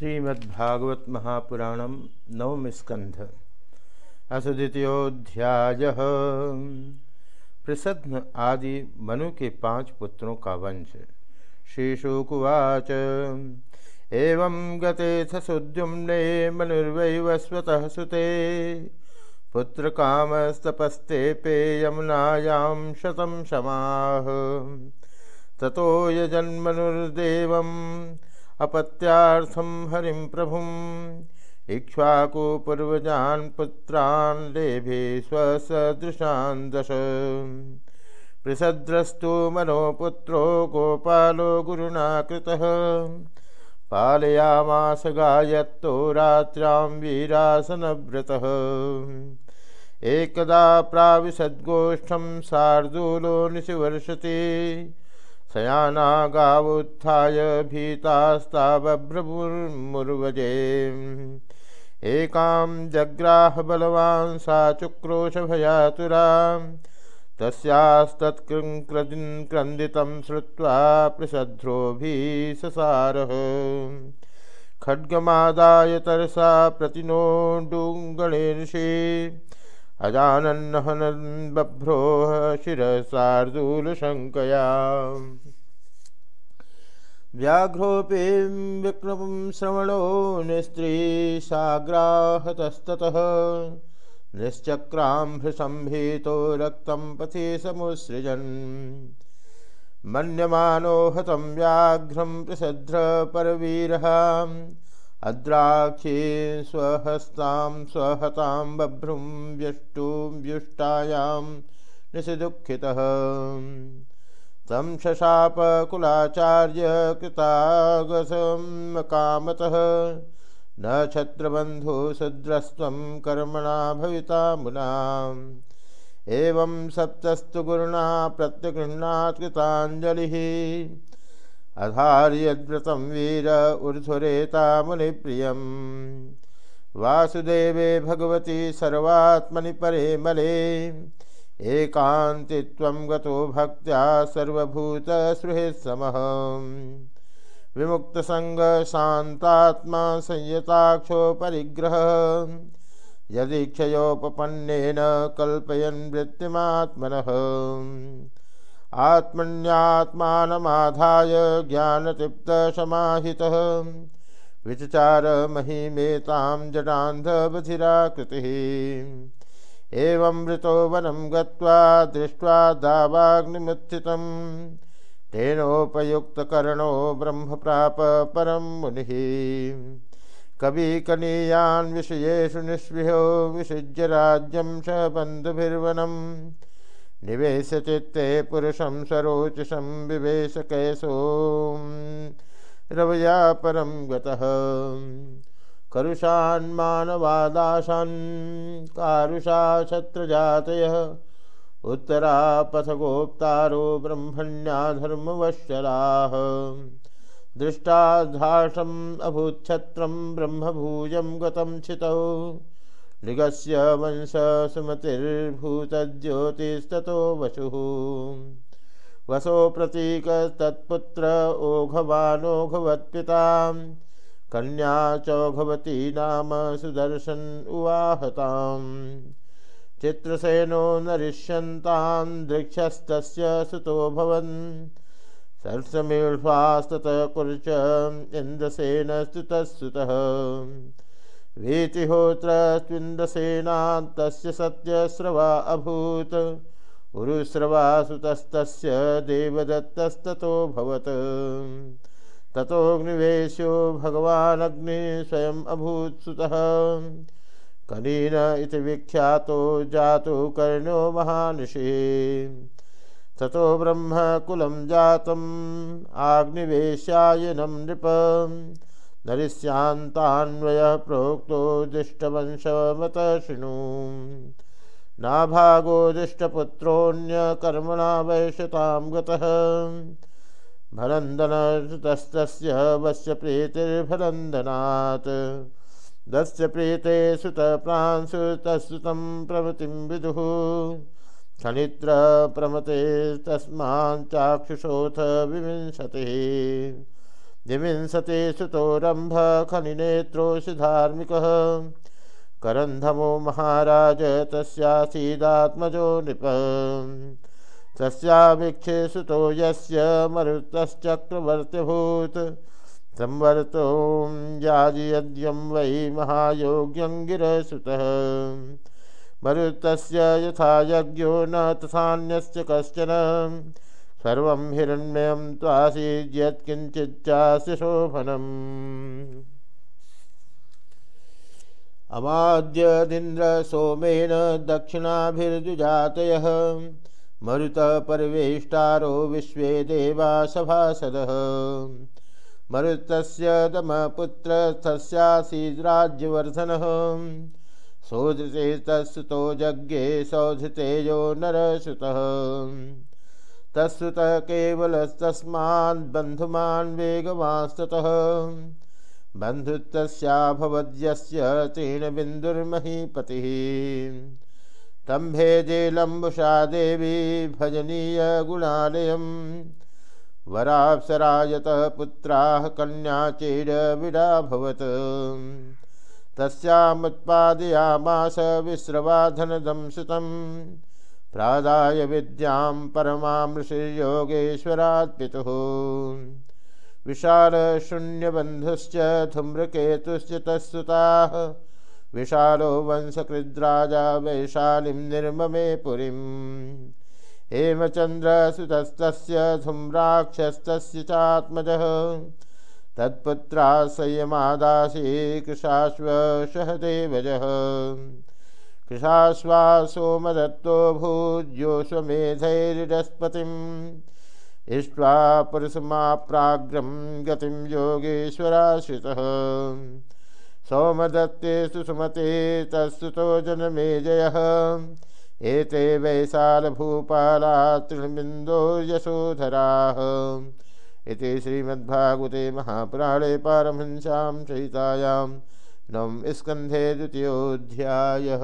श्रीमद्भागवत महापुराणम नवम स्कंध असुद्वितीयोध्याय प्रसन्न आदि मनु के पाँच पुत्रों का वंश। श्रीशुकुवाच, एवं गते सुद्युम्ने मनुर्वैवस्वतः सुते। पुत्रकामस्तपस्ते पे यमुनायां शतं शमाः। ततो यजन्मनुर्देवम् अपत्यार्थम हरिम प्रभुम इक्ष्वाकु पूर्वजान पुत्रान् लेभे स्वसदृशान् दश। पृषद्रस्तु मनोपुत्रो गोपालो गुरुणा कृतः पालयामास गायत्तो रात्र्यां वीरासनव्रतः। एकदा प्राविशद्गोष्ठं शार्दूलो निशिवर्षति। शयाना गावुत्थाय भीतास्ता बभ्रभुर्मुर्वजे एकां जग्राह बलवान् सा चुक्रोशभयातुरा तस्यास्तत्कृङ्क्रदिन् क्रन्दितं श्रुत्वा पृषध्रोभिससारः खड्गमादाय तरसा प्रतिनोडुङ्गणेर्षि अजानन्नहनन् बभ्रोः शिरसार्दूलशङ्कया। व्याघ्रोऽपि विक्रमं श्रवणो निस्त्रीसाग्राहतस्ततः। निश्चक्राम्भृसम्भीतो रक्तं पथि समुसृजन् मन्यमानो हतं व्याघ्रं प्रसध्रपरवीरः अद्राक्षी स्वहस्तां स्वहतां बभ्रुं व्यष्टुं व्युष्टायां निशिदुःखितः तं शशापकुलाचार्य कृतागसमकामतः न छत्रबन्धुशुद्रस्त्वं कर्मणा भविता मुनाम् एवं सप्तस्तु गुरुणा प्रत्यगृह्णात् कृताञ्जलिः। अधार्यद्व्रतं वीर ऊर्ध्वरेता मुनिप्रियं वासुदेवे भगवती सर्वात्मनि परे मले। एकान्तित्वं गतो भक्त्या सर्वभूतसुहृत्समः विमुक्तसङ्गशान्तात्मा संयताक्षो परिग्रह। यदीक्षयोपपन्नेन कल्पयन् वृत्तिमात्मनः। आत्मन्यात्मानमाधाय ज्ञानतृप्तसमाहितः विचचार महिमेतां जडान्धबधिराकृतिः एवं मृतो वनं गत्वा दृष्ट्वा दावाग्निमुत्थितं। तेनोपयुक्तकर्णो ब्रह्म प्राप परं मुनिः। कविकनीयान् विषयेषु निःस्पृहो विसृज्य राज्यं स बन्धुभिर्वनम् निवेश चित्ते पुरुषं सरोचषं विवेश कैसो रवया परं गतः करुषान्मानवादाशान् कारुषा छत्रजातयः उत्तरापथगोप्तारो ब्रह्मण्या धर्मवश्चराः। दृष्टाधाषम् अभूच्छत्रं ब्रह्मभूजं गतं छितौ मृगस्य वंश सुमतिर्भूतज्योतिस्ततो वसुः वसो प्रतीकस्तत्पुत्र ओघवानोघवत्पितां कन्या चौघवती नाम सुदर्शन उवाहताम्। चित्रसेनो नरिष्यन्तां दृक्षस्तस्य सुतो भवन्। कुर्च इन्द्रसेनस्तुतः सुतः वीतिहोत्रस्विन्दसेनान्तस्य सत्यस्रवा अभूत्। उरुस्रवा सुतस्तस्य देवदत्तस्ततो भवत्। ततोऽग्निवेश्यो भगवानग्नि स्वयम् अभूत् सुतः। कनीन इति विख्यातो जातो कर्णो महानिषि ततो ब्रह्मकुलं जातम्, आग्निवेश्यायनं नृप। नरिष्यान्तान्वयः प्रोक्तो दुष्टवंशमत शृणु नाभागो दुष्टपुत्रोऽन्यकर्मणा वैशतां गतः। भनन्दनस्तस्य वस्य प्रीतिर्भनन्दनात् दस्य प्रीते सुतप्रांसुतस्तुतं प्रमतिं विदुः। खनित्र प्रमते तस्माच्चाक्षुषोऽथ विविंशतिः दिविंसते सुतोरंभ खनिनेत्रोषि धार्मिक करंधमो महाराज, तस्यासीदात्मजो नृप। तस्याभिक्षे सुतो यस्य मरुतश्चक्रवर्त्यभूत् संवर्तो याजियद्यं वै महायोग्यङ्गिरसुतः मरुतस्य यथा यज्ञो न तथान्यस्य कश्चन। सर्वं हिरण्मयं त्वासीद्यत्किञ्चिच्चास्य शोभनम्। अमाद्यदिन्द्र सोमेन दक्षिणाभिर्जुजातयः मरुतः परिवेष्टारो विश्वे देवा सभासदः। मरुतस्य शोधते तत्सुतो यज्ञे सौधतेजो नरसुतः। तत्सुतः केवलस्तस्मान् बन्धुमान् वेगवांस्ततः। बन्धुत्तस्याभवद्यस्य तीर्णबिन्दुर्महीपतिः तं भेजे लम्बुषा देवी भजनीयगुणालयम्। वराप्सरायतः पुत्राः कन्या चेडविडाभवत् तस्यामुत्पादयामास विस्रवाधनदं सुतं प्रादाय विद्यां परमामृषिर्योगेश्वरात् पितुः विशालशून्यबन्धुश्च धूम्रकेतुश्च तत्सुताः। विशालो वंशकृद्राजा वैशालीं निर्ममे पुरीम् हेमचन्द्रसुतस्तस्य धूम्राक्षस्तस्य चात्मजः। संयमादासी कृशाश्वशः देवजः। कृशाश्वा सोमदत्तो भूज्योष्वमेधैरिडस्पतिम् इष्ट्वा पुरुषमाप्राग्रं गतिं योगेश्वराश्रितः। सौमदत्ते सुसुमते तत्सुतो जनमेजयः। एते वैशालभूपाला तृणबिन्दो यशोधराः। इति श्रीमद्भागवते महापुराणे पारमहंस्यां सहितायां नवम स्कंधे द्वितीयोऽध्यायः।